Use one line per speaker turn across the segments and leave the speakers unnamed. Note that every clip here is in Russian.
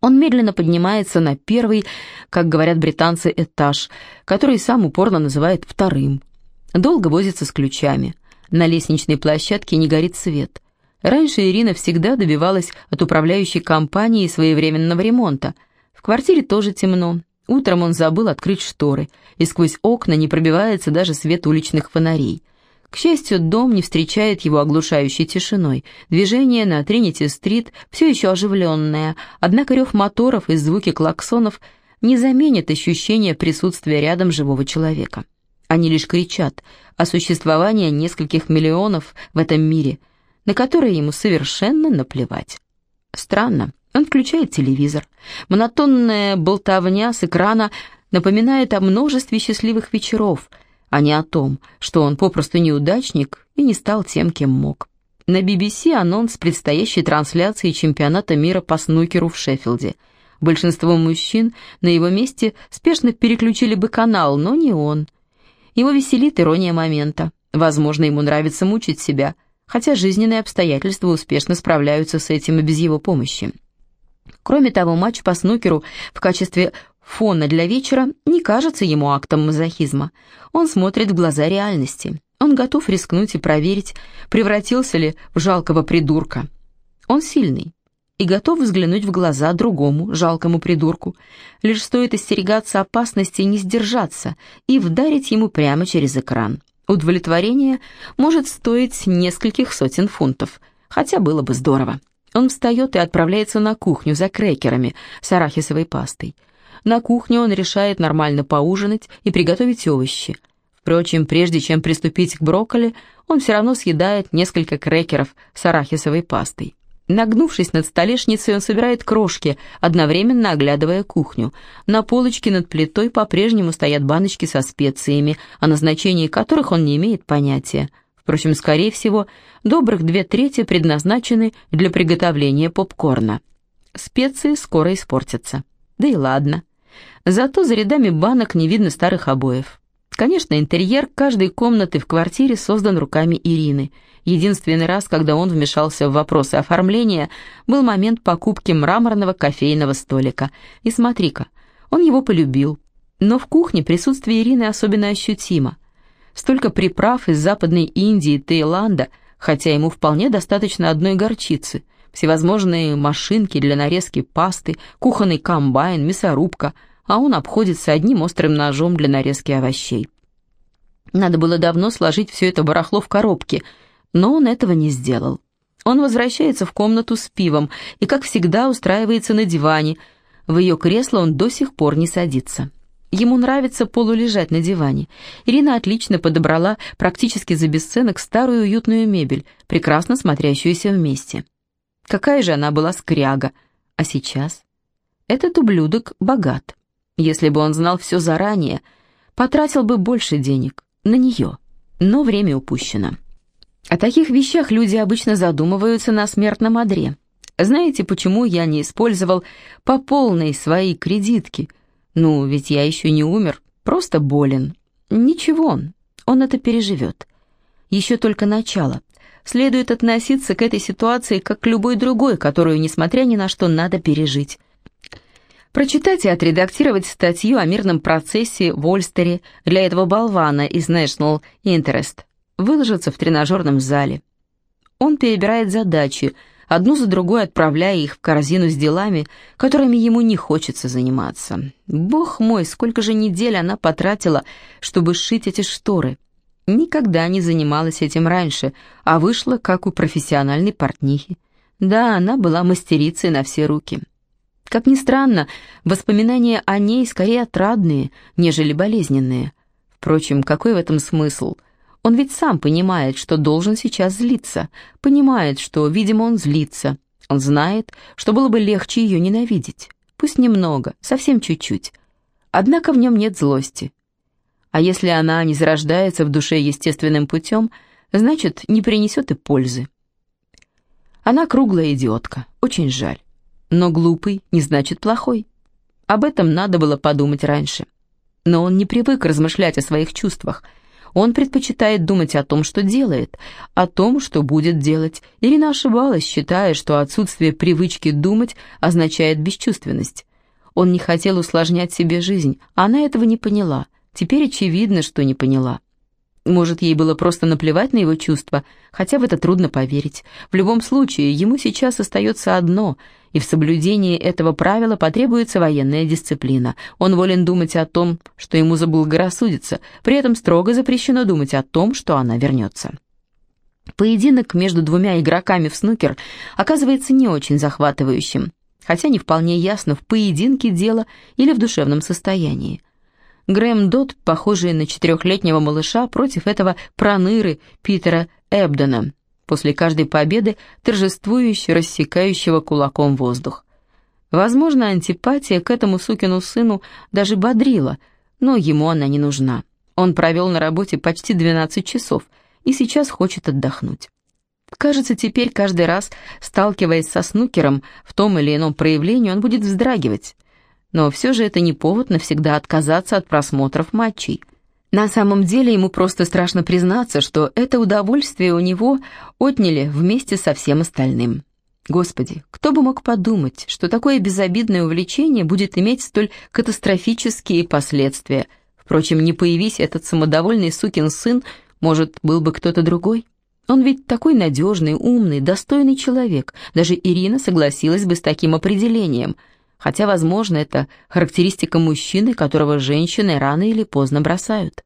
Он медленно поднимается на первый, как говорят британцы, этаж, который сам упорно называет вторым. Долго возится с ключами. На лестничной площадке не горит свет. Раньше Ирина всегда добивалась от управляющей компании своевременного ремонта. В квартире тоже темно. Утром он забыл открыть шторы, и сквозь окна не пробивается даже свет уличных фонарей. К счастью, дом не встречает его оглушающей тишиной. Движение на Тринити-стрит все еще оживленное, однако рев моторов и звуки клаксонов не заменят ощущение присутствия рядом живого человека. Они лишь кричат о существовании нескольких миллионов в этом мире, на которые ему совершенно наплевать. Странно, он включает телевизор. Монотонная болтовня с экрана напоминает о множестве счастливых вечеров – а не о том, что он попросту неудачник и не стал тем, кем мог. На BBC анонс предстоящей трансляции чемпионата мира по снукеру в Шеффилде. Большинство мужчин на его месте спешно переключили бы канал, но не он. Его веселит ирония момента. Возможно, ему нравится мучить себя, хотя жизненные обстоятельства успешно справляются с этим и без его помощи. Кроме того, матч по снукеру в качестве фона для вечера не кажется ему актом мазохизма. Он смотрит в глаза реальности. Он готов рискнуть и проверить, превратился ли в жалкого придурка. Он сильный и готов взглянуть в глаза другому жалкому придурку. Лишь стоит остерегаться опасности и не сдержаться, и вдарить ему прямо через экран. Удовлетворение может стоить нескольких сотен фунтов, хотя было бы здорово. Он встает и отправляется на кухню за крекерами с арахисовой пастой. На кухне он решает нормально поужинать и приготовить овощи. Впрочем, прежде чем приступить к брокколи, он все равно съедает несколько крекеров с арахисовой пастой. Нагнувшись над столешницей, он собирает крошки, одновременно оглядывая кухню. На полочке над плитой по-прежнему стоят баночки со специями, о назначении которых он не имеет понятия. Впрочем, скорее всего, добрых две трети предназначены для приготовления попкорна. Специи скоро испортятся. Да и ладно. Зато за рядами банок не видно старых обоев. Конечно, интерьер каждой комнаты в квартире создан руками Ирины. Единственный раз, когда он вмешался в вопросы оформления, был момент покупки мраморного кофейного столика. И смотри-ка, он его полюбил. Но в кухне присутствие Ирины особенно ощутимо. Столько приправ из Западной Индии Таиланда, хотя ему вполне достаточно одной горчицы. Всевозможные машинки для нарезки пасты, кухонный комбайн, мясорубка – а он обходится одним острым ножом для нарезки овощей. Надо было давно сложить все это барахло в коробке, но он этого не сделал. Он возвращается в комнату с пивом и, как всегда, устраивается на диване. В ее кресло он до сих пор не садится. Ему нравится полулежать на диване. Ирина отлично подобрала практически за бесценок старую уютную мебель, прекрасно смотрящуюся вместе. Какая же она была скряга. А сейчас? Этот ублюдок богат. Если бы он знал все заранее, потратил бы больше денег на нее, но время упущено. О таких вещах люди обычно задумываются на смертном одре. Знаете, почему я не использовал по полной свои кредитки? Ну, ведь я еще не умер, просто болен. Ничего, он это переживет. Еще только начало. Следует относиться к этой ситуации как к любой другой, которую, несмотря ни на что, надо пережить. Прочитать и отредактировать статью о мирном процессе в Ольстере для этого болвана из National Interest. Выложиться в тренажерном зале. Он перебирает задачи, одну за другой отправляя их в корзину с делами, которыми ему не хочется заниматься. Бог мой, сколько же недель она потратила, чтобы сшить эти шторы. Никогда не занималась этим раньше, а вышла как у профессиональной портнихи. Да, она была мастерицей на все руки. Как ни странно, воспоминания о ней скорее отрадные, нежели болезненные. Впрочем, какой в этом смысл? Он ведь сам понимает, что должен сейчас злиться, понимает, что, видимо, он злится. Он знает, что было бы легче ее ненавидеть. Пусть немного, совсем чуть-чуть. Однако в нем нет злости. А если она не зарождается в душе естественным путем, значит, не принесет и пользы. Она круглая идиотка, очень жаль. Но глупый не значит плохой. Об этом надо было подумать раньше. Но он не привык размышлять о своих чувствах. Он предпочитает думать о том, что делает, о том, что будет делать. Ирина ошибалась, считая, что отсутствие привычки думать означает бесчувственность. Он не хотел усложнять себе жизнь, а она этого не поняла. Теперь очевидно, что не поняла. Может, ей было просто наплевать на его чувства, хотя в это трудно поверить. В любом случае, ему сейчас остается одно, и в соблюдении этого правила потребуется военная дисциплина. Он волен думать о том, что ему заблагорассудится, при этом строго запрещено думать о том, что она вернется. Поединок между двумя игроками в снукер оказывается не очень захватывающим, хотя не вполне ясно, в поединке дело или в душевном состоянии. Грэм Дот, похожий на четырехлетнего малыша, против этого проныры Питера Эбдена, после каждой победы торжествующе рассекающего кулаком воздух. Возможно, антипатия к этому сукину сыну даже бодрила, но ему она не нужна. Он провел на работе почти 12 часов и сейчас хочет отдохнуть. Кажется, теперь каждый раз, сталкиваясь со снукером в том или ином проявлении, он будет вздрагивать но все же это не повод навсегда отказаться от просмотров матчей. На самом деле ему просто страшно признаться, что это удовольствие у него отняли вместе со всем остальным. Господи, кто бы мог подумать, что такое безобидное увлечение будет иметь столь катастрофические последствия. Впрочем, не появись этот самодовольный сукин сын, может, был бы кто-то другой? Он ведь такой надежный, умный, достойный человек. Даже Ирина согласилась бы с таким определением – хотя, возможно, это характеристика мужчины, которого женщины рано или поздно бросают.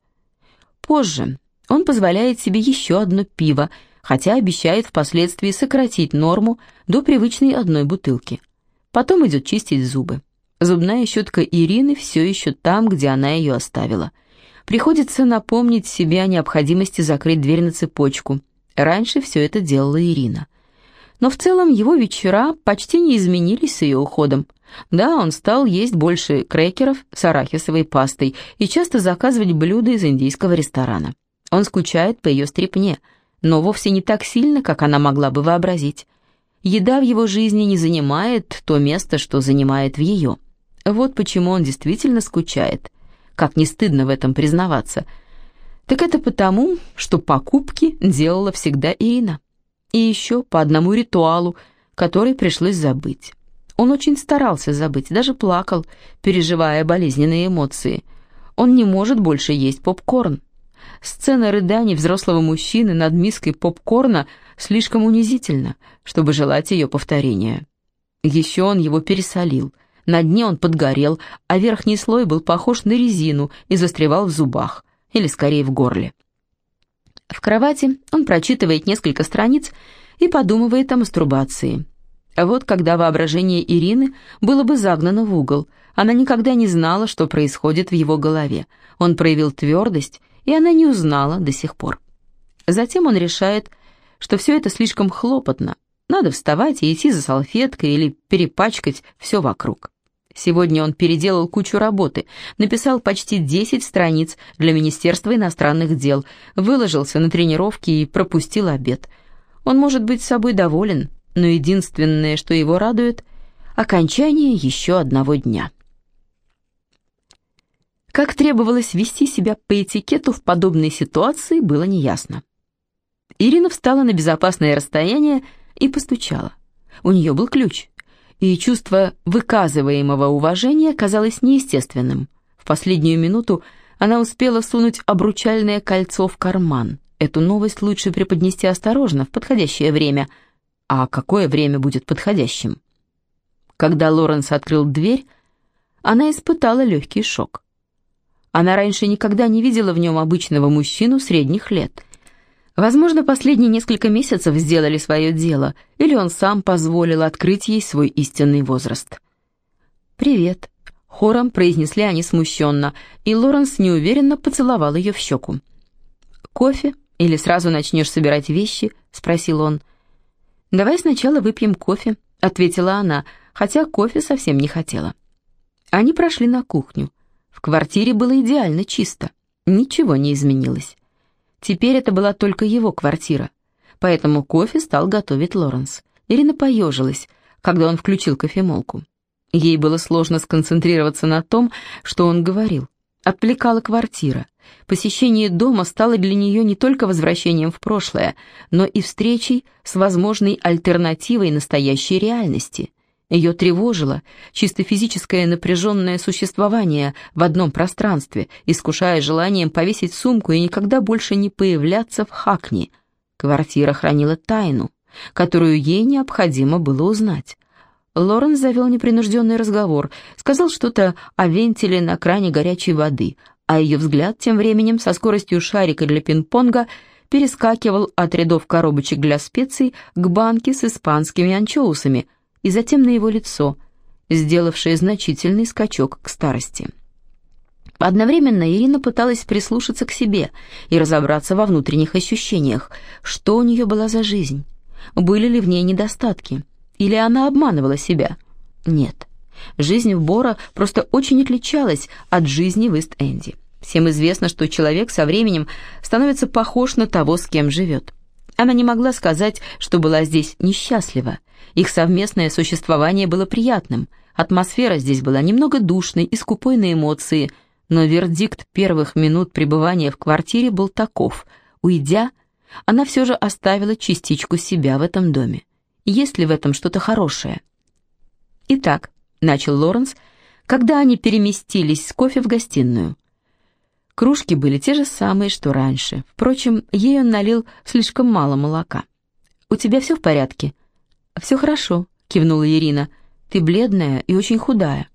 Позже он позволяет себе еще одно пиво, хотя обещает впоследствии сократить норму до привычной одной бутылки. Потом идет чистить зубы. Зубная щетка Ирины все еще там, где она ее оставила. Приходится напомнить себе о необходимости закрыть дверь на цепочку. Раньше все это делала Ирина. Но в целом его вечера почти не изменились с ее уходом. Да, он стал есть больше крекеров с арахисовой пастой и часто заказывать блюда из индийского ресторана. Он скучает по ее стрипне, но вовсе не так сильно, как она могла бы вообразить. Еда в его жизни не занимает то место, что занимает в ее. Вот почему он действительно скучает. Как не стыдно в этом признаваться. Так это потому, что покупки делала всегда Ирина. И еще по одному ритуалу, который пришлось забыть. Он очень старался забыть, даже плакал, переживая болезненные эмоции. Он не может больше есть попкорн. Сцена рыданий взрослого мужчины над миской попкорна слишком унизительна, чтобы желать ее повторения. Еще он его пересолил. На дне он подгорел, а верхний слой был похож на резину и застревал в зубах, или скорее в горле. В кровати он прочитывает несколько страниц и подумывает о мастурбации. А вот когда воображение Ирины было бы загнано в угол, она никогда не знала, что происходит в его голове. Он проявил твердость, и она не узнала до сих пор. Затем он решает, что все это слишком хлопотно. Надо вставать и идти за салфеткой или перепачкать все вокруг. Сегодня он переделал кучу работы, написал почти 10 страниц для Министерства иностранных дел, выложился на тренировки и пропустил обед. Он может быть собой доволен, но единственное, что его радует — окончание еще одного дня. Как требовалось вести себя по этикету в подобной ситуации, было неясно. Ирина встала на безопасное расстояние и постучала. У нее был ключ, и чувство выказываемого уважения казалось неестественным. В последнюю минуту она успела сунуть обручальное кольцо в карман. Эту новость лучше преподнести осторожно, в подходящее время — а какое время будет подходящим? Когда Лоренс открыл дверь, она испытала легкий шок. Она раньше никогда не видела в нем обычного мужчину средних лет. Возможно, последние несколько месяцев сделали свое дело, или он сам позволил открыть ей свой истинный возраст. «Привет», — хором произнесли они смущенно, и Лоренс неуверенно поцеловал ее в щеку. «Кофе? Или сразу начнешь собирать вещи?» — спросил он. «Давай сначала выпьем кофе», — ответила она, хотя кофе совсем не хотела. Они прошли на кухню. В квартире было идеально чисто. Ничего не изменилось. Теперь это была только его квартира. Поэтому кофе стал готовить Лоренс. Ирина поежилась, когда он включил кофемолку. Ей было сложно сконцентрироваться на том, что он говорил. Отвлекала квартира — Посещение дома стало для нее не только возвращением в прошлое, но и встречей с возможной альтернативой настоящей реальности. Ее тревожило чисто физическое напряженное существование в одном пространстве, искушая желанием повесить сумку и никогда больше не появляться в Хакни. Квартира хранила тайну, которую ей необходимо было узнать. Лорен завел непринужденный разговор, сказал что-то о вентиле на кране горячей воды, а ее взгляд тем временем со скоростью шарика для пинг-понга перескакивал от рядов коробочек для специй к банке с испанскими анчоусами и затем на его лицо, сделавшее значительный скачок к старости. Одновременно Ирина пыталась прислушаться к себе и разобраться во внутренних ощущениях, что у нее была за жизнь, были ли в ней недостатки, или она обманывала себя. Нет, жизнь в Бора просто очень отличалась от жизни в Ист-Энди. Всем известно, что человек со временем становится похож на того, с кем живет. Она не могла сказать, что была здесь несчастлива. Их совместное существование было приятным. Атмосфера здесь была немного душной и скупой на эмоции, но вердикт первых минут пребывания в квартире был таков. Уйдя, она все же оставила частичку себя в этом доме. Есть ли в этом что-то хорошее? Итак, начал Лоренс, когда они переместились с кофе в гостиную. Кружки были те же самые, что раньше. Впрочем, ей он налил слишком мало молока. «У тебя все в порядке?» «Все хорошо», — кивнула Ирина. «Ты бледная и очень худая».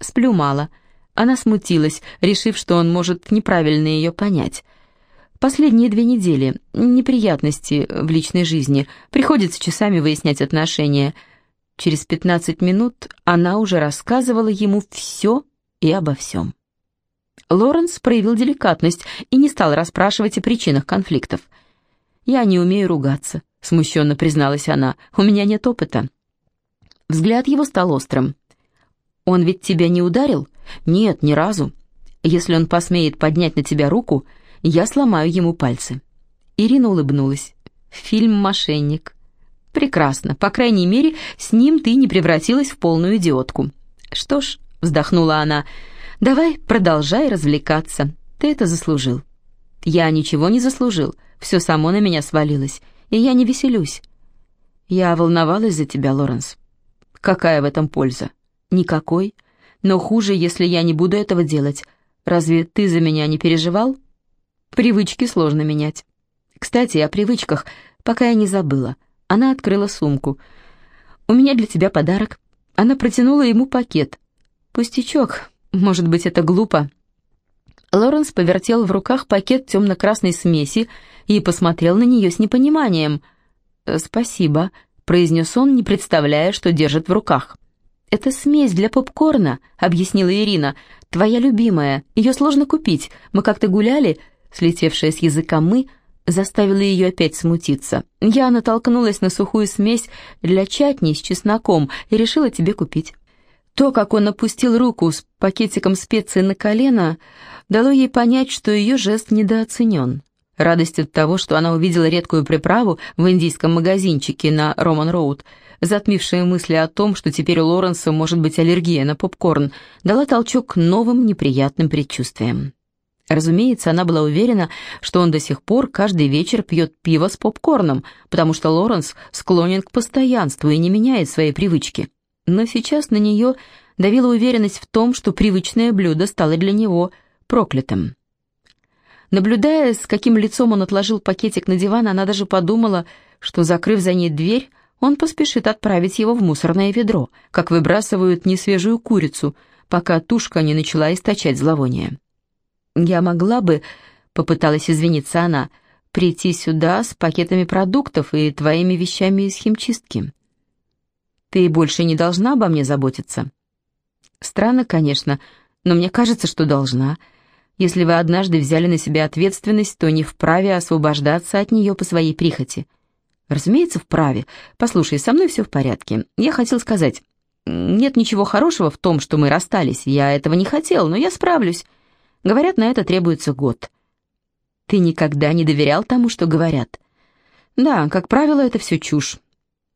«Сплю мало». Она смутилась, решив, что он может неправильно ее понять. Последние две недели неприятности в личной жизни. Приходится часами выяснять отношения. Через пятнадцать минут она уже рассказывала ему все и обо всем. Лоренс проявил деликатность и не стал расспрашивать о причинах конфликтов. «Я не умею ругаться», — смущенно призналась она. «У меня нет опыта». Взгляд его стал острым. «Он ведь тебя не ударил?» «Нет, ни разу. Если он посмеет поднять на тебя руку, я сломаю ему пальцы». Ирина улыбнулась. «Фильм «Мошенник». «Прекрасно. По крайней мере, с ним ты не превратилась в полную идиотку». «Что ж», — вздохнула она, — Давай, продолжай развлекаться. Ты это заслужил. Я ничего не заслужил. Все само на меня свалилось, и я не веселюсь. Я волновалась за тебя, Лоренс. Какая в этом польза? Никакой. Но хуже, если я не буду этого делать. Разве ты за меня не переживал? Привычки сложно менять. Кстати, о привычках, пока я не забыла. Она открыла сумку. «У меня для тебя подарок». Она протянула ему пакет. «Пустячок, может быть, это глупо?» Лоренс повертел в руках пакет темно-красной смеси и посмотрел на нее с непониманием. «Э, «Спасибо», — произнес он, не представляя, что держит в руках. «Это смесь для попкорна», — объяснила Ирина. «Твоя любимая. Ее сложно купить. Мы как-то гуляли...» Слетевшая с языка «мы» заставила ее опять смутиться. «Я натолкнулась на сухую смесь для чатни с чесноком и решила тебе купить». То, как он опустил руку с пакетиком специй на колено, дало ей понять, что ее жест недооценен. Радость от того, что она увидела редкую приправу в индийском магазинчике на Роман-Роуд, затмившая мысли о том, что теперь у Лоренса может быть аллергия на попкорн, дала толчок новым неприятным предчувствиям. Разумеется, она была уверена, что он до сих пор каждый вечер пьет пиво с попкорном, потому что Лоренс склонен к постоянству и не меняет свои привычки но сейчас на нее давила уверенность в том, что привычное блюдо стало для него проклятым. Наблюдая, с каким лицом он отложил пакетик на диван, она даже подумала, что, закрыв за ней дверь, он поспешит отправить его в мусорное ведро, как выбрасывают несвежую курицу, пока тушка не начала источать зловоние. «Я могла бы», — попыталась извиниться она, — «прийти сюда с пакетами продуктов и твоими вещами из химчистки». Ты больше не должна обо мне заботиться?» «Странно, конечно, но мне кажется, что должна. Если вы однажды взяли на себя ответственность, то не вправе освобождаться от нее по своей прихоти». «Разумеется, вправе. Послушай, со мной все в порядке. Я хотел сказать, нет ничего хорошего в том, что мы расстались. Я этого не хотел, но я справлюсь. Говорят, на это требуется год». «Ты никогда не доверял тому, что говорят?» «Да, как правило, это все чушь.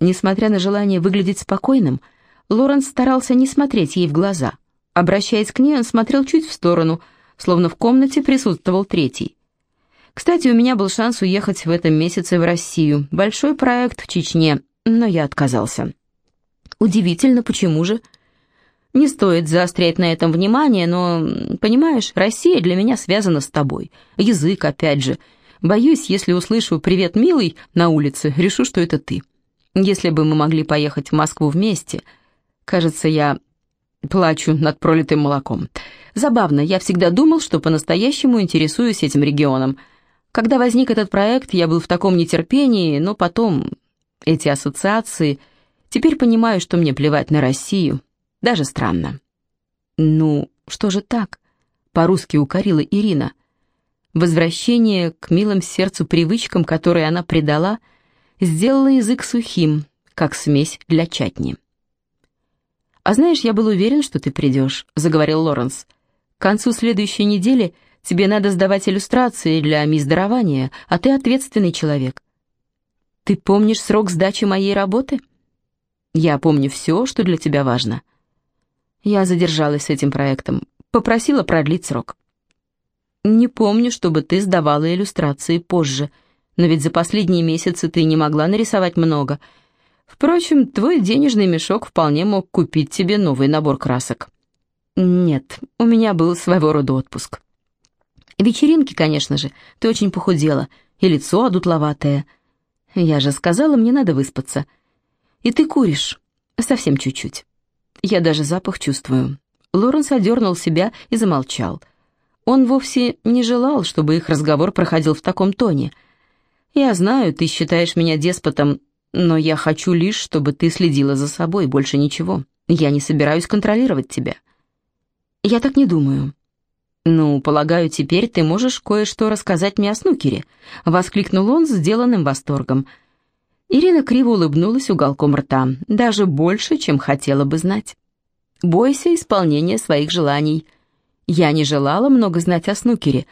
Несмотря на желание выглядеть спокойным, Лоренс старался не смотреть ей в глаза. Обращаясь к ней, он смотрел чуть в сторону, словно в комнате присутствовал третий. Кстати, у меня был шанс уехать в этом месяце в Россию. Большой проект в Чечне, но я отказался. Удивительно, почему же? Не стоит заострять на этом внимание, но, понимаешь, Россия для меня связана с тобой. Язык, опять же. Боюсь, если услышу «Привет, милый» на улице, решу, что это ты. Если бы мы могли поехать в Москву вместе... Кажется, я плачу над пролитым молоком. Забавно, я всегда думал, что по-настоящему интересуюсь этим регионом. Когда возник этот проект, я был в таком нетерпении, но потом эти ассоциации... Теперь понимаю, что мне плевать на Россию. Даже странно. «Ну, что же так?» — по-русски укорила Ирина. Возвращение к милым сердцу привычкам, которые она предала, сделало язык сухим, как смесь для чатни. «А знаешь, я был уверен, что ты придешь», — заговорил Лоренс. «К концу следующей недели тебе надо сдавать иллюстрации для мисс Дарования, а ты ответственный человек. Ты помнишь срок сдачи моей работы?» Я помню все, что для тебя важно. Я задержалась с этим проектом, попросила продлить срок. Не помню, чтобы ты сдавала иллюстрации позже, но ведь за последние месяцы ты не могла нарисовать много. Впрочем, твой денежный мешок вполне мог купить тебе новый набор красок. Нет, у меня был своего рода отпуск. Вечеринки, конечно же, ты очень похудела, и лицо одутловатое. Я же сказала, мне надо выспаться — и ты куришь. Совсем чуть-чуть. Я даже запах чувствую. Лоренс одернул себя и замолчал. Он вовсе не желал, чтобы их разговор проходил в таком тоне. «Я знаю, ты считаешь меня деспотом, но я хочу лишь, чтобы ты следила за собой, больше ничего. Я не собираюсь контролировать тебя». «Я так не думаю». «Ну, полагаю, теперь ты можешь кое-что рассказать мне о снукере», — воскликнул он с сделанным восторгом — Ирина криво улыбнулась уголком рта, даже больше, чем хотела бы знать. «Бойся исполнения своих желаний. Я не желала много знать о снукере.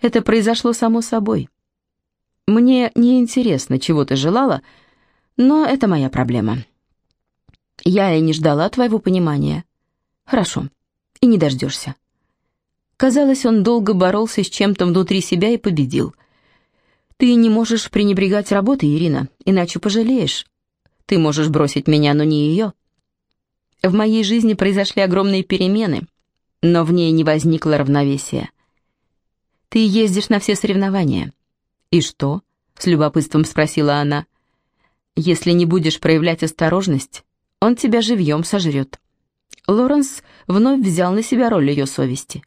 Это произошло само собой. Мне не интересно, чего ты желала, но это моя проблема. Я и не ждала твоего понимания. Хорошо, и не дождешься». Казалось, он долго боролся с чем-то внутри себя и победил – ты не можешь пренебрегать работой, Ирина, иначе пожалеешь. Ты можешь бросить меня, но не ее. В моей жизни произошли огромные перемены, но в ней не возникло равновесия. Ты ездишь на все соревнования. И что? С любопытством спросила она. Если не будешь проявлять осторожность, он тебя живьем сожрет. Лоренс вновь взял на себя роль ее совести.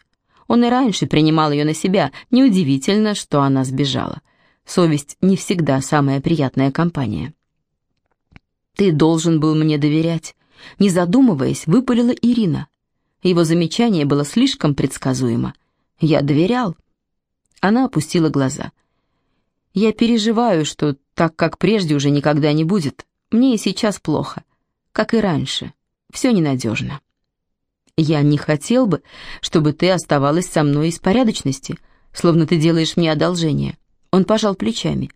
Он и раньше принимал ее на себя, неудивительно, что она сбежала. Совесть не всегда самая приятная компания. «Ты должен был мне доверять», — не задумываясь, выпалила Ирина. Его замечание было слишком предсказуемо. «Я доверял». Она опустила глаза. «Я переживаю, что так, как прежде, уже никогда не будет. Мне и сейчас плохо. Как и раньше. Все ненадежно». «Я не хотел бы, чтобы ты оставалась со мной из порядочности, словно ты делаешь мне одолжение. Он пожал плечами.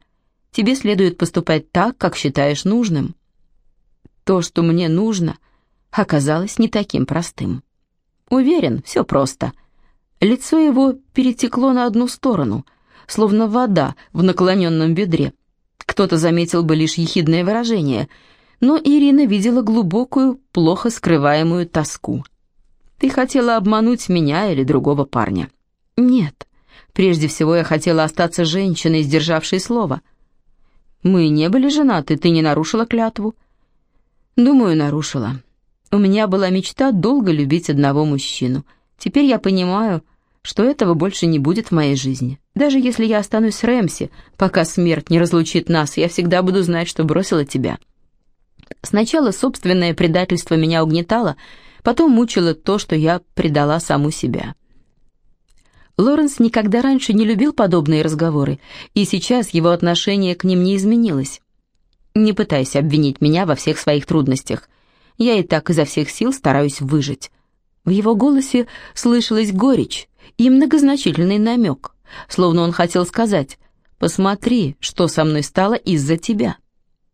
«Тебе следует поступать так, как считаешь нужным». То, что мне нужно, оказалось не таким простым. Уверен, все просто. Лицо его перетекло на одну сторону, словно вода в наклоненном бедре. Кто-то заметил бы лишь ехидное выражение, но Ирина видела глубокую, плохо скрываемую тоску. «Ты хотела обмануть меня или другого парня?» «Нет, Прежде всего я хотела остаться женщиной, сдержавшей слово. Мы не были женаты, ты не нарушила клятву? Думаю, нарушила. У меня была мечта долго любить одного мужчину. Теперь я понимаю, что этого больше не будет в моей жизни. Даже если я останусь с Рэмси, пока смерть не разлучит нас, я всегда буду знать, что бросила тебя. Сначала собственное предательство меня угнетало, потом мучило то, что я предала саму себя. Лоренс никогда раньше не любил подобные разговоры, и сейчас его отношение к ним не изменилось. «Не пытайся обвинить меня во всех своих трудностях. Я и так изо всех сил стараюсь выжить». В его голосе слышалась горечь и многозначительный намек, словно он хотел сказать «Посмотри, что со мной стало из-за тебя».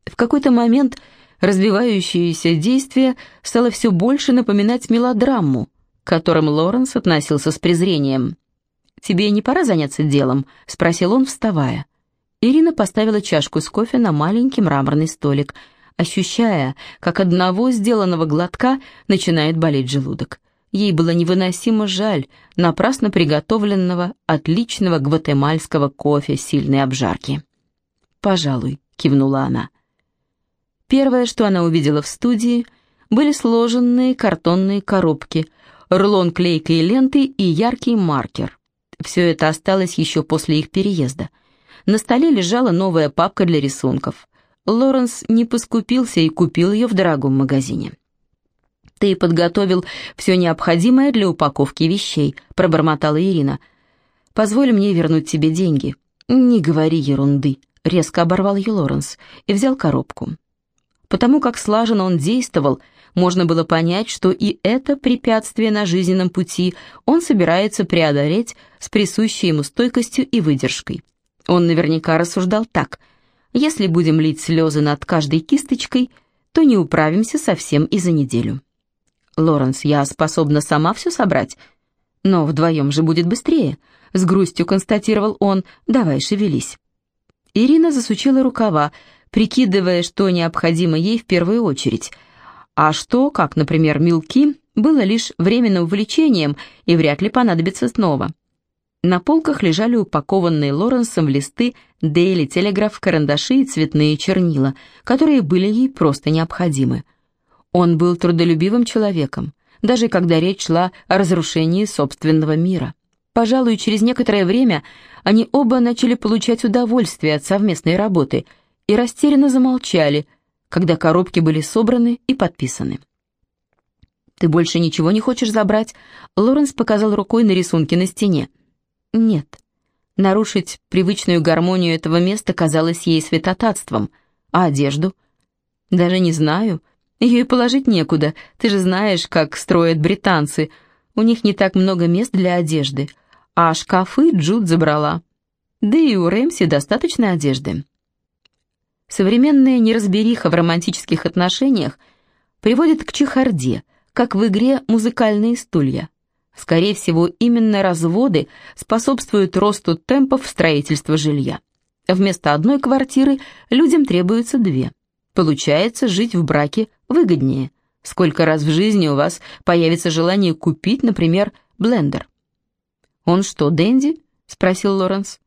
В какой-то момент развивающееся действие стало все больше напоминать мелодраму, к которым Лоренс относился с презрением. тебе не пора заняться делом?» — спросил он, вставая. Ирина поставила чашку с кофе на маленький мраморный столик, ощущая, как одного сделанного глотка начинает болеть желудок. Ей было невыносимо жаль напрасно приготовленного отличного гватемальского кофе сильной обжарки. «Пожалуй», — кивнула она. Первое, что она увидела в студии, были сложенные картонные коробки, рулон клейкой ленты и яркий маркер. Все это осталось еще после их переезда. На столе лежала новая папка для рисунков. Лоренс не поскупился и купил ее в дорогом магазине. «Ты подготовил все необходимое для упаковки вещей», — пробормотала Ирина. «Позволь мне вернуть тебе деньги». «Не говори ерунды», — резко оборвал ее Лоренс и взял коробку. Потому как слаженно он действовал, можно было понять, что и это препятствие на жизненном пути он собирается преодолеть с присущей ему стойкостью и выдержкой. Он наверняка рассуждал так. «Если будем лить слезы над каждой кисточкой, то не управимся совсем и за неделю». «Лоренс, я способна сама все собрать». «Но вдвоем же будет быстрее», — с грустью констатировал он. «Давай, шевелись». Ирина засучила рукава, прикидывая, что необходимо ей в первую очередь. А что, как, например, мелки, было лишь временным увлечением и вряд ли понадобится снова. На полках лежали упакованные Лоренсом листы Daily Telegraph, карандаши и цветные чернила, которые были ей просто необходимы. Он был трудолюбивым человеком, даже когда речь шла о разрушении собственного мира. Пожалуй, через некоторое время они оба начали получать удовольствие от совместной работы и растерянно замолчали, когда коробки были собраны и подписаны. «Ты больше ничего не хочешь забрать?» Лоренс показал рукой на рисунки на стене. «Нет». Нарушить привычную гармонию этого места казалось ей святотатством. А одежду? «Даже не знаю», ее и положить некуда, ты же знаешь, как строят британцы. У них не так много мест для одежды. А шкафы Джуд забрала. Да и у Рэмси достаточно одежды. Современная неразбериха в романтических отношениях приводит к чехарде, как в игре «Музыкальные стулья». Скорее всего, именно разводы способствуют росту темпов строительства жилья. Вместо одной квартиры людям требуется две. Получается, жить в браке выгоднее. Сколько раз в жизни у вас появится желание купить, например, блендер? «Он что, Дэнди?» — спросил Лоренс.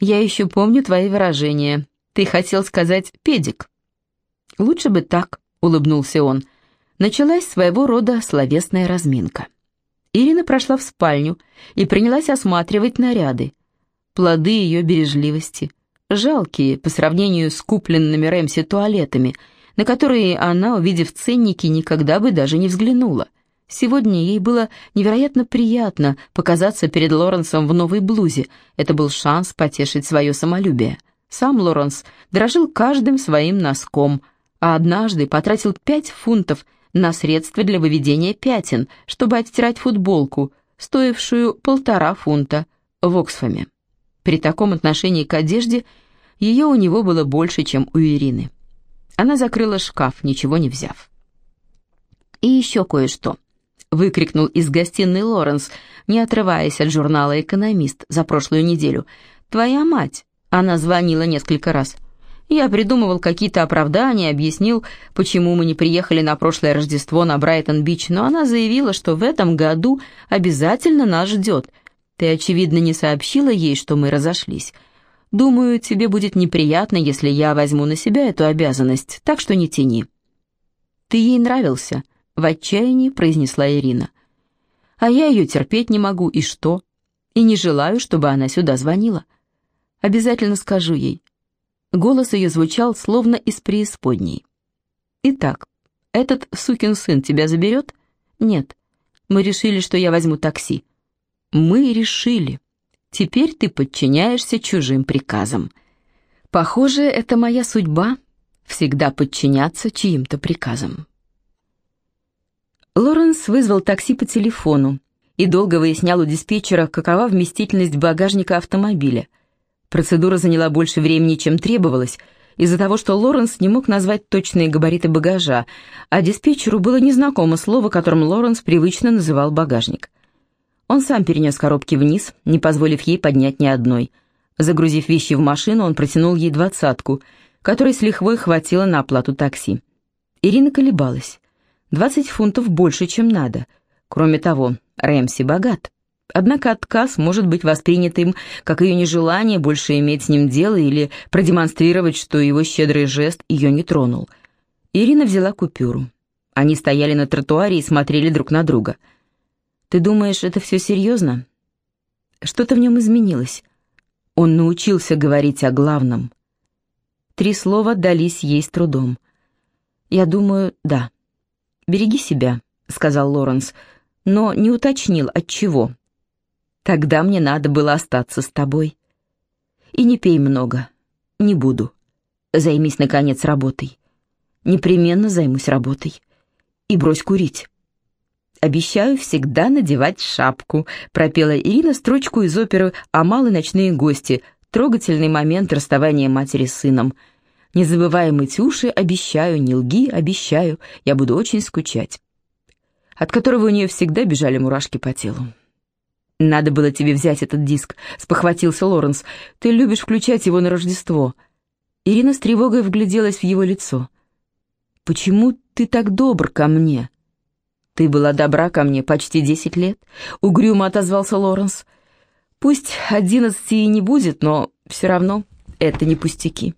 «Я еще помню твои выражения. Ты хотел сказать «педик». «Лучше бы так», — улыбнулся он. Началась своего рода словесная разминка. Ирина прошла в спальню и принялась осматривать наряды, плоды ее бережливости — жалкие по сравнению с купленными Рэмси туалетами, на которые она, увидев ценники, никогда бы даже не взглянула. Сегодня ей было невероятно приятно показаться перед Лоренсом в новой блузе. Это был шанс потешить свое самолюбие. Сам Лоренс дрожил каждым своим носком, а однажды потратил пять фунтов на средства для выведения пятен, чтобы отстирать футболку, стоившую полтора фунта в Оксфаме. При таком отношении к одежде ее у него было больше, чем у Ирины. Она закрыла шкаф, ничего не взяв. «И еще кое-что», — выкрикнул из гостиной Лоренс, не отрываясь от журнала «Экономист» за прошлую неделю. «Твоя мать!» — она звонила несколько раз. Я придумывал какие-то оправдания, объяснил, почему мы не приехали на прошлое Рождество на Брайтон-Бич, но она заявила, что в этом году обязательно нас ждет. Ты, очевидно, не сообщила ей, что мы разошлись. Думаю, тебе будет неприятно, если я возьму на себя эту обязанность, так что не тяни». «Ты ей нравился», — в отчаянии произнесла Ирина. «А я ее терпеть не могу, и что? И не желаю, чтобы она сюда звонила. Обязательно скажу ей». Голос ее звучал словно из преисподней. «Итак, этот сукин сын тебя заберет?» «Нет. Мы решили, что я возьму такси». «Мы решили». Теперь ты подчиняешься чужим приказам. Похоже, это моя судьба — всегда подчиняться чьим-то приказам. Лоренс вызвал такси по телефону и долго выяснял у диспетчера, какова вместительность багажника автомобиля. Процедура заняла больше времени, чем требовалось, из-за того, что Лоренс не мог назвать точные габариты багажа, а диспетчеру было незнакомо слово, которым Лоренс привычно называл багажник. Он сам перенес коробки вниз, не позволив ей поднять ни одной. Загрузив вещи в машину, он протянул ей двадцатку, которой с лихвой хватило на оплату такси. Ирина колебалась. Двадцать фунтов больше, чем надо. Кроме того, Рэмси богат. Однако отказ может быть воспринят им как ее нежелание больше иметь с ним дело или продемонстрировать, что его щедрый жест ее не тронул. Ирина взяла купюру. Они стояли на тротуаре и смотрели друг на друга. «Ты думаешь, это все серьезно?» Что-то в нем изменилось. Он научился говорить о главном. Три слова дались ей с трудом. «Я думаю, да». «Береги себя», — сказал Лоренс, но не уточнил, от чего. «Тогда мне надо было остаться с тобой». «И не пей много. Не буду. Займись, наконец, работой». «Непременно займусь работой» и брось курить. «Обещаю всегда надевать шапку», — пропела Ирина строчку из оперы «А малые ночные гости», трогательный момент расставания матери с сыном. «Не уши, обещаю, не лги, обещаю, я буду очень скучать», от которого у нее всегда бежали мурашки по телу. «Надо было тебе взять этот диск», — спохватился Лоренс. «Ты любишь включать его на Рождество». Ирина с тревогой вгляделась в его лицо. «Почему ты так добр ко мне?» «Ты была добра ко мне почти десять лет», — угрюмо отозвался Лоренс. «Пусть одиннадцати и не будет, но все равно это не пустяки».